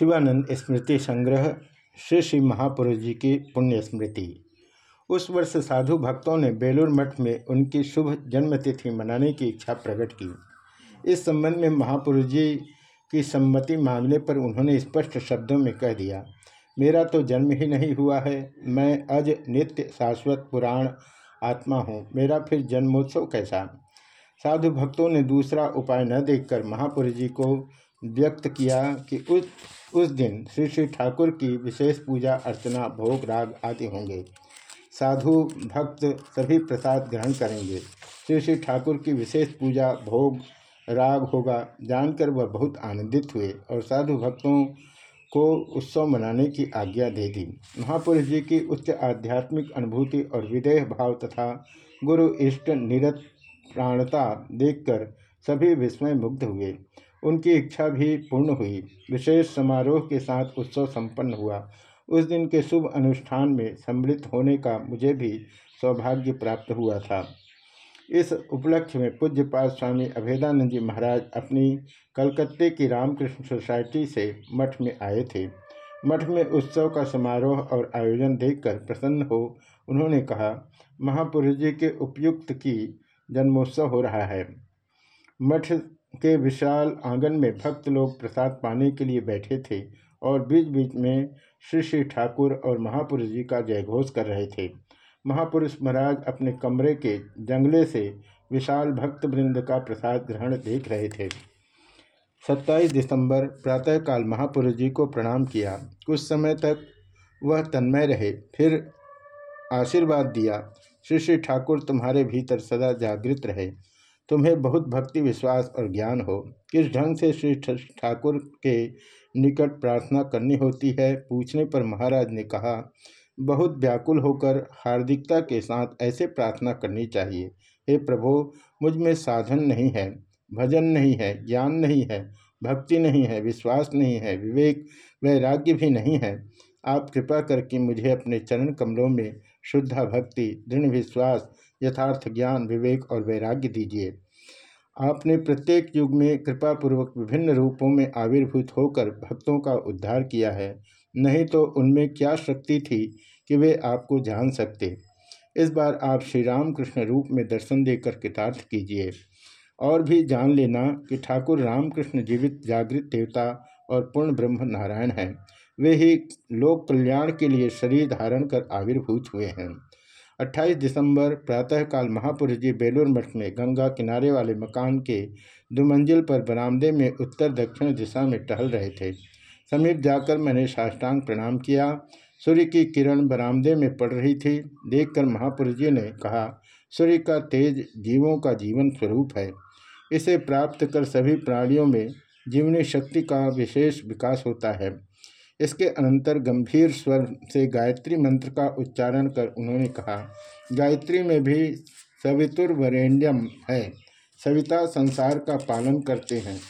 शिवानंद स्मृति संग्रह, श्री श्री महापुरुष जी की पुण्य स्मृति। उस वर्ष साधु भक्तों ने बेलूर मठ में उनकी शुभ जन्मतिथि मनाने की इच्छा प्रकट की। इस संबंध में महापुरुष जी की सम्मति मांगने पर उन्होंने स्पष्ट शब्दों में कह दिया, मेरा तो जन्म ही नहीं हुआ है, मैं अज नित्य शाश्वत पुराण आत्मा हूँ, मेरा फिर जन्मोत्सव कैसा? साधु भक्तों ने दूसरा उपाय न देखकर महापुरुष जी को व्यक्त किया कि उस उस दिन श्री श्री ठाकुर की विशेष पूजा, अर्चना, भोग, राग आदि होंगे। साधु भक्त सभी प्रसाद ग्रहण करेंगे। श्री श्री ठाकुर की विशेष पूजा, भोग, राग होगा, जानकर वह बहुत आनंदित हुए और साधु भक्तों को उत्सव मनाने की आज्ञा दे दी। महापुरुष जी की उच्च आध्यात्मिक अनुभूति और विदेह भाव तथा गुरु इष्ट निरत प्राणता देखकर सभी विस्मय मुग्ध हुए। उनकी इच्छा भी पूर्ण हुई। विशेष समारोह के साथ उत्सव संपन्न हुआ। उस दिन के शुभ अनुष्ठान में सम्मिलित होने का मुझे भी सौभाग्य प्राप्त हुआ था। इस उपलक्ष्य में पूज्यपाल स्वामी अभेदानंद जी महाराज अपनी कलकत्ते की रामकृष्ण सोसाइटी से मठ में आए थे। मठ में उत्सव का समारोह और आयोजन देखकर प्रसन्न हो उन्होंने कहा, महापुरुष जी के उपयुक्त की जन्मोत्सव हो रहा है। मठ के विशाल आँगन में भक्त लोग प्रसाद पाने के लिए बैठे थे और बीच बीच में श्री श्री ठाकुर और महापुरुष जी का जयघोष कर रहे थे। महापुरुष महाराज अपने कमरे के जंगले से विशाल भक्त वृंद का प्रसाद ग्रहण देख रहे थे। 27 दिसंबर प्रातःकाल महापुरुष जी को प्रणाम किया। कुछ समय तक वह तन्मय रहे। फिर आशीर्वाद दिया। श्री श्री ठाकुर तुम्हारे भीतर सदा जागृत रहे। तुम्हें बहुत भक्ति, विश्वास और ज्ञान हो। किस ढंग से श्री ठाकुर के निकट प्रार्थना करनी होती है? पूछने पर महाराज ने कहा, बहुत व्याकुल होकर हार्दिकता के साथ ऐसे प्रार्थना करनी चाहिए। हे प्रभु, मुझमें साधन नहीं है, भजन नहीं है, ज्ञान नहीं है, भक्ति नहीं है, विश्वास नहीं है, विवेक, वैराग्य भी नहीं है। आप कृपा करके मुझे अपने चरण कमलों में शुद्धा भक्ति, दृढ़ विश्वास यथार्थ ज्ञान, विवेक और वैराग्य दीजिए। आपने प्रत्येक युग में कृपापूर्वक विभिन्न रूपों में आविर्भूत होकर भक्तों का उद्धार किया है। नहीं तो उनमें क्या शक्ति थी कि वे आपको जान सकते? इस बार आप श्री राम कृष्ण रूप में दर्शन देकर कृतार्थ कीजिए। और भी जान लेना कि ठाकुर रामकृष्ण जीवित जागृत देवता और पूर्ण ब्रह्म नारायण हैं। वे ही लोक कल्याण के लिए शरीर धारण कर आविर्भूत हुए हैं। 28 दिसंबर प्रातःकाल महापुरुष जी बेलूर मठ में गंगा किनारे वाले मकान के दुमंजिल पर बरामदे में उत्तर दक्षिण दिशा में टहल रहे थे। समीप जाकर मैंने साष्टांग प्रणाम किया। सूर्य की किरण बरामदे में पड़ रही थी। देखकर महापुरुष जी ने कहा, सूर्य का तेज जीवों का जीवन स्वरूप है। इसे प्राप्त कर सभी प्राणियों में जीवनी शक्ति का विशेष विकास होता है। इसके अनंतर गंभीर स्वर से गायत्री मंत्र का उच्चारण कर उन्होंने कहा, गायत्री में भी सवितुर्वरेण्यम है। सविता संसार का पालन करते हैं।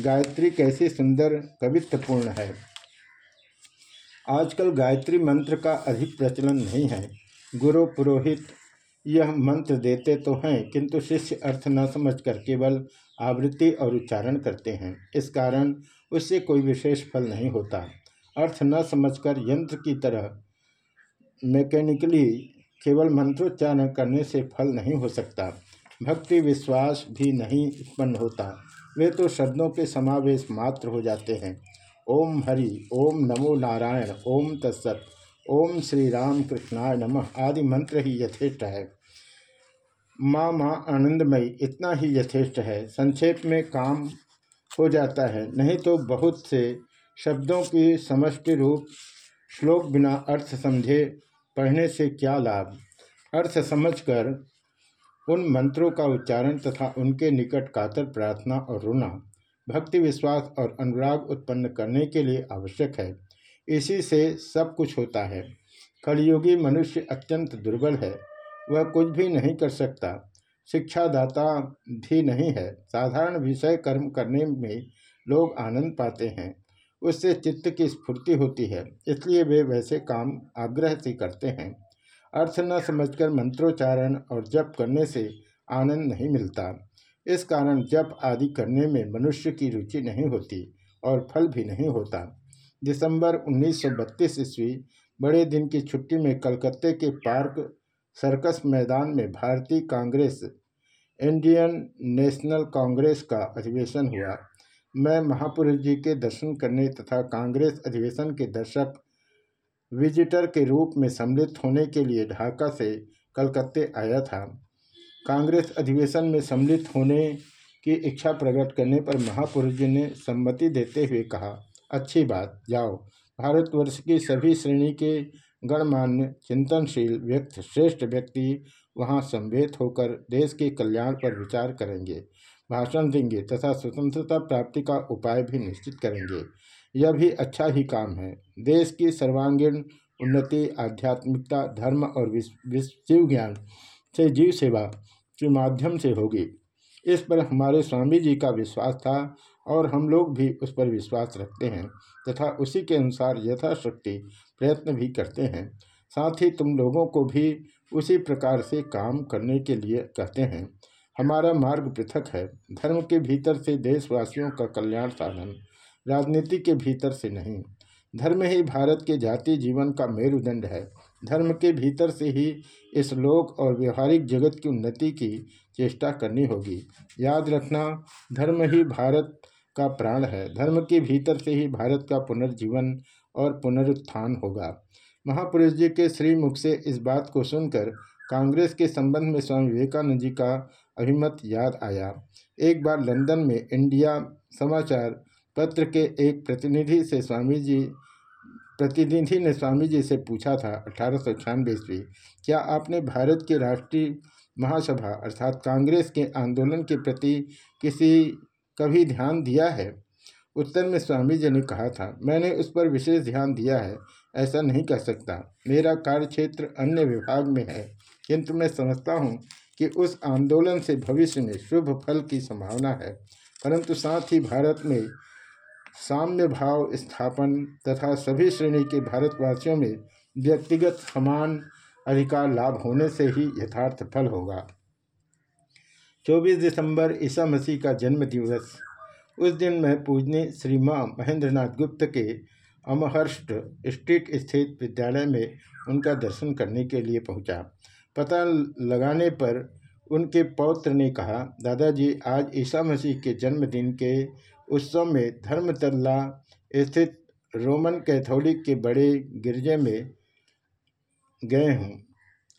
गायत्री कैसी सुंदर, कवित्वपूर्ण है। आजकल गायत्री मंत्र का अधिक प्रचलन नहीं है। गुरु पुरोहित यह मंत्र देते तो हैं, किंतु शिष्य अर्थ न समझकर केवल आवृत्ति और उच्चारण करते हैं। इस कारण उससे कोई विशेष फल नहीं होता। अर्थ न समझकर यंत्र की तरह मैकेनिकली केवल मंत्रोच्चारण करने से फल नहीं हो सकता। भक्ति विश्वास भी नहीं उत्पन्न होता। वे तो शब्दों के समावेश मात्र हो जाते हैं। ओम हरि, ओम नमो नारायण, ओम तत्सत, ओम श्री राम कृष्णाय नमः आदि मंत्र ही यथेष्ट है। माँ माँ आनंदमयी, इतना ही यथेष्ट है। संक्षेप में काम हो जाता है। नहीं तो बहुत से शब्दों की समष्टि रूप श्लोक बिना अर्थ समझे पढ़ने से क्या लाभ? अर्थ समझकर उन मंत्रों का उच्चारण तथा उनके निकट कातर प्रार्थना और रुना भक्ति विश्वास और अनुराग उत्पन्न करने के लिए आवश्यक है। इसी से सब कुछ होता है। कलयुगी मनुष्य अत्यंत दुर्बल है। वह कुछ भी नहीं कर सकता। शिक्षादाता भी नहीं है। साधारण विषय कर्म करने में लोग आनंद पाते हैं। उससे चित्त की स्फूर्ति होती है, इसलिए वे वैसे काम आग्रह से करते हैं। अर्थ न समझकर मंत्रोच्चारण और जप करने से आनंद नहीं मिलता। इस कारण जप आदि करने में मनुष्य की रुचि नहीं होती और फल भी नहीं होता। दिसंबर 1932 ईस्वी, बड़े दिन की छुट्टी में कलकत्ते के पार्क सर्कस मैदान में भारतीय कांग्रेस, इंडियन नेशनल कांग्रेस का अधिवेशन हुआ। मैं महापुरुष जी के दर्शन करने तथा कांग्रेस अधिवेशन के दर्शक विजिटर के रूप में सम्मिलित होने के लिए ढाका से कलकत्ते आया था। कांग्रेस अधिवेशन में सम्मिलित होने की इच्छा प्रकट करने पर महापुरुष जी ने सम्मति देते हुए कहा, अच्छी बात, जाओ। भारतवर्ष की सभी श्रेणी के गणमान्य, चिंतनशील, व्यक्ति, श्रेष्ठ व्यक्ति वहाँ संवेद होकर देश के कल्याण पर विचार करेंगे। भाषण देंगे तथा स्वतंत्रता प्राप्ति का उपाय भी निश्चित करेंगे। यह भी अच्छा ही काम है। देश की सर्वांगीण उन्नति, आध्यात्मिकता, धर्म और शिव ज्ञान से जीव सेवा के माध्यम से होगी। इस पर हमारे स्वामी जी का विश्वास था और हम लोग भी उस पर विश्वास रखते हैं तथा उसी के अनुसार यथाशक्ति प्रयत्न भी करते हैं। साथ ही तुम लोगों को भी उसी प्रकार से काम करने के लिए कहते हैं। हमारा मार्ग पृथक है। धर्म के भीतर से देशवासियों का कल्याण साधन, राजनीति के भीतर से नहीं। धर्म ही भारत के जाति जीवन का मेरुदंड है। धर्म के भीतर से ही इस लोक और व्यवहारिक जगत की उन्नति की चेष्टा करनी होगी। याद रखना, धर्म ही भारत का प्राण है। धर्म के भीतर से ही भारत का पुनर्जीवन और पुनरुत्थान होगा। महापुरुष जी के श्रीमुख से इस बात को सुनकर कांग्रेस के संबंध में स्वामी विवेकानंद जी का अभिमत याद आया। एक बार लंदन में इंडिया समाचार पत्र के एक प्रतिनिधि से स्वामी जी, प्रतिनिधि ने स्वामी जी से पूछा था, अठारह सौ ईस्वी, क्या आपने भारत के राष्ट्रीय महासभा अर्थात कांग्रेस के आंदोलन के प्रति किसी, कभी ध्यान दिया है? उत्तर में स्वामी जी ने कहा था, मैंने उस पर विशेष ध्यान दिया है, ऐसा नहीं कह सकता। मेरा कार्यक्षेत्र अन्य विभाग में है। किंतु मैं समझता हूँ कि उस आंदोलन से भविष्य में शुभ फल की संभावना है। परंतु साथ ही भारत में साम्य भाव स्थापन तथा सभी श्रेणी के भारतवासियों में व्यक्तिगत समान अधिकार लाभ होने से ही यथार्थ फल होगा। 24 दिसंबर ईसा मसीह का जन्म दिवस उस दिन मैं पूजने श्री माँ महेंद्रनाथ गुप्त के अमहर्ष्ट स्ट्रीट स्थित विद्यालय में उनका दर्शन करने के लिए पहुँचा। पता लगाने पर उनके पौत्र ने कहा, दादाजी, आज ईसा मसीह के जन्मदिन के उत्सव में धर्मतल्ला स्थित रोमन कैथोलिक के बड़े गिरजे में गए हूँ।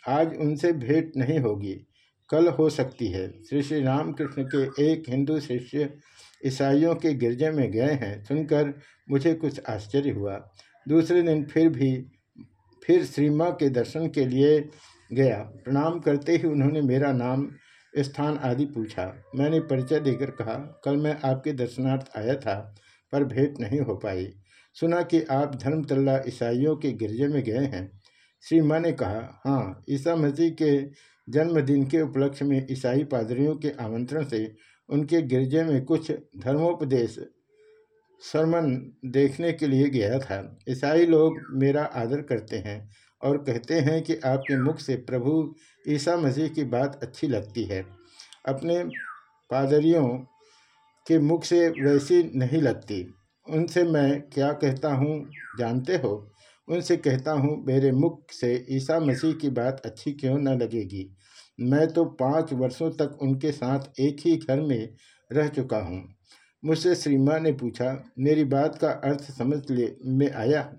आज उनसे भेंट नहीं होगी। कल हो सकती है। श्री श्री रामकृष्ण के एक हिंदू शिष्य ईसाइयों के गिरजे में गए हैं। सुनकर मुझे कुछ आश्चर्य हुआ। दूसरे दिन फिर भी, फिर श्री के दर्शन के लिए गया। प्रणाम करते ही उन्होंने मेरा नाम, स्थान आदि पूछा। मैंने परिचय देकर कहा, कल मैं आपके दर्शनार्थ आया था, पर भेंट नहीं हो पाई। सुना कि आप धर्मतल्ला ईसाइयों के गिरजे में गए हैं श्री माँ ने कहा हाँ ईसा मसीह के जन्मदिन के उपलक्ष्य में ईसाई पादरियों के आमंत्रण से उनके गिरजे में कुछ धर्मोपदेश सरमन देखने के लिए गया था। ईसाई लोग मेरा आदर करते हैं। और कहते हैं कि आपके मुख से प्रभु ईसा मसीह की बात अच्छी लगती है। अपने पादरियों के मुख से वैसी नहीं लगती। उनसे मैं क्या कहता हूँ, जानते हो? उनसे कहता हूँ, मेरे मुख से ईसा मसीह की बात अच्छी क्यों न लगेगी? मैं तो पाँच वर्षों तक उनके साथ एक ही घर में रह चुका हूँ। मुझसे श्री ने पूछा, मेरी बात का अर्थ समझ ले में आया?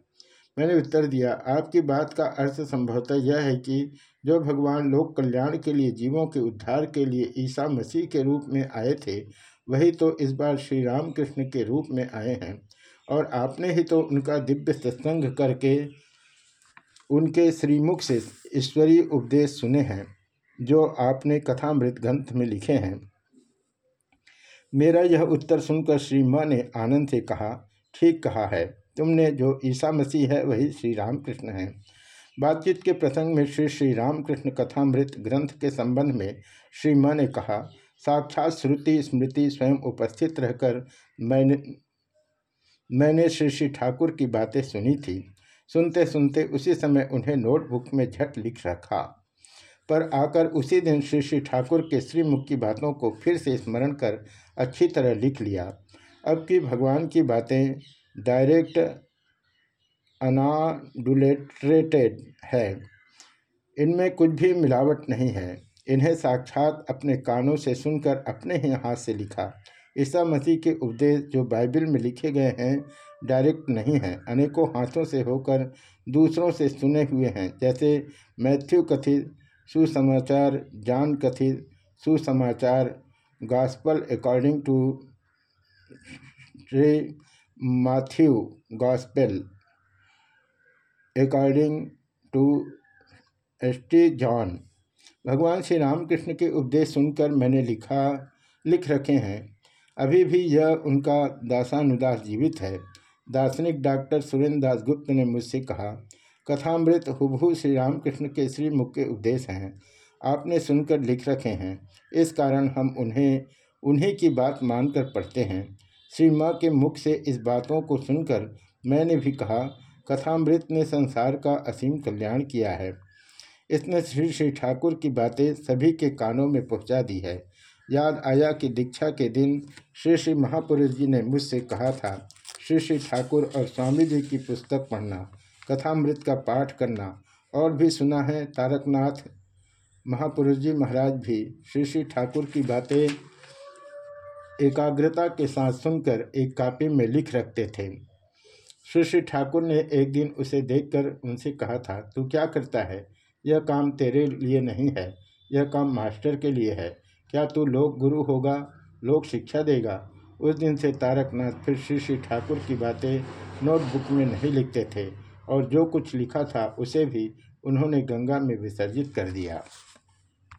मैंने उत्तर दिया। आपकी बात का अर्थ संभवतः यह है कि जो भगवान लोक कल्याण के लिए, जीवों के उद्धार के लिए ईसा मसीह के रूप में आए थे, वही तो इस बार श्री रामकृष्ण के रूप में आए हैं। और आपने ही तो उनका दिव्य सत्संग करके उनके श्रीमुख से ईश्वरीय उपदेश सुने हैं, जो आपने कथामृत ग्रंथ में लिखे हैं। मेरा यह उत्तर सुनकर श्री माँ ने आनंद से कहा, ठीक कहा है। तुमने जो ईसा मसीह है, वही श्री रामकृष्ण हैं। बातचीत के प्रसंग में श्री श्री रामकृष्ण कथामृत ग्रंथ के संबंध में श्री माँ ने कहा, साक्षात श्रुति स्मृति स्वयं उपस्थित रहकर मैंने मैंने श्री श्री ठाकुर की बातें सुनी थी। सुनते सुनते उसी समय उन्हें नोटबुक में झट लिख रखा। पर आकर उसी दिन श्री श्री ठाकुर के श्रीमुख की बातों को फिर से स्मरण कर अच्छी तरह लिख लिया। अब की भगवान की बातें डायरेक्ट अनाडुलेट्रेटेड है। इनमें कुछ भी मिलावट नहीं है। इन्हें साक्षात अपने कानों से सुनकर अपने ही हाथ से लिखा। ईसा मसीह के उपदेश जो बाइबल में लिखे गए हैं, डायरेक्ट नहीं हैं। अनेकों हाथों से होकर दूसरों से सुने हुए हैं। जैसे मैथ्यू कथित सुसमाचार, जान कथित सुसमाचार, गॉस्पल अकॉर्डिंग टू ट्रे Matthew gospel according to Estee John भगवान श्री रामकृष्ण के उपदेश सुनकर मैंने लिखा, लिख रखे हैं। अभी भी यह उनका दासानुदास जीवित है। दार्शनिक डॉक्टर सुरेंद्र दास गुप्त ने मुझसे कहा, कथामृत हुबहू श्री रामकृष्ण के श्री मुख के उपदेश हैं। आपने सुनकर लिख रखे हैं। इस कारण हम उन्हें, उन्हीं की बात मानकर पढ़ते हैं। श्री माँ के मुख से इस बातों को सुनकर मैंने भी कहा, कथामृत ने संसार का असीम कल्याण किया है। इसने श्री श्री ठाकुर की बातें सभी के कानों में पहुँचा दी है। याद आया कि दीक्षा के दिन श्री श्री महापुरुष जी ने मुझसे कहा था, श्री श्री ठाकुर और स्वामी जी की पुस्तक पढ़ना, कथामृत का पाठ करना, और भी सुना है तारकनाथ। महापुरुष जी महाराज भी श्री श्री ठाकुर की बातें एकाग्रता के साथ सुनकर एक कापी में लिख रखते थे। श्री ठाकुर ने एक दिन उसे देखकर उनसे कहा था, तू क्या करता है? यह काम तेरे लिए नहीं है, यह काम मास्टर के लिए है। क्या तू लोक गुरु होगा, लोक शिक्षा देगा? उस दिन से तारकनाथ फिर श्री श्री ठाकुर की बातें नोटबुक में नहीं लिखते थे और जो कुछ लिखा था उसे भी उन्होंने गंगा में विसर्जित कर दिया।